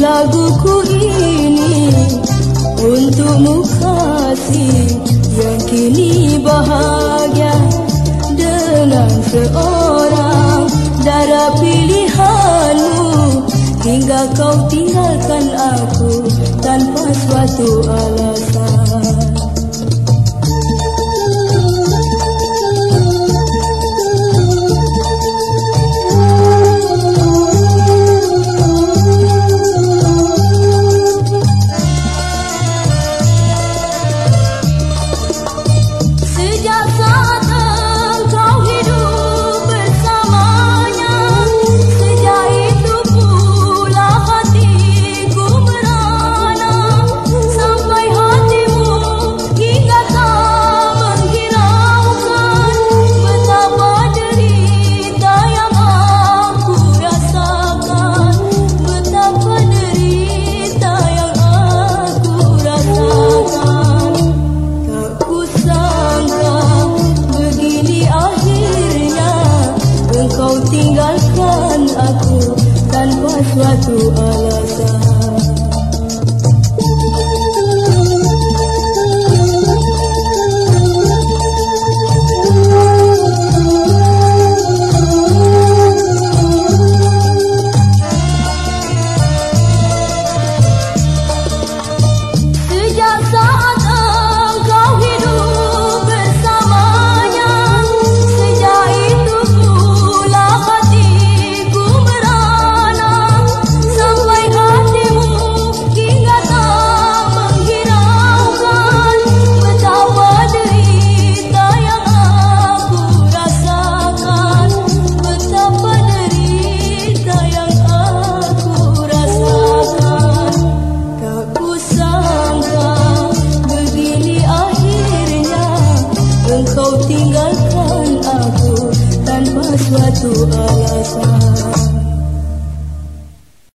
laguku ini untukmu kasih yang kini bahagia dengan seorang darah pilihanmu hingga kau tinggalkan aku tanpa suatu alasan. Tinggalkan aku tanpa suatu alasan suatu alasan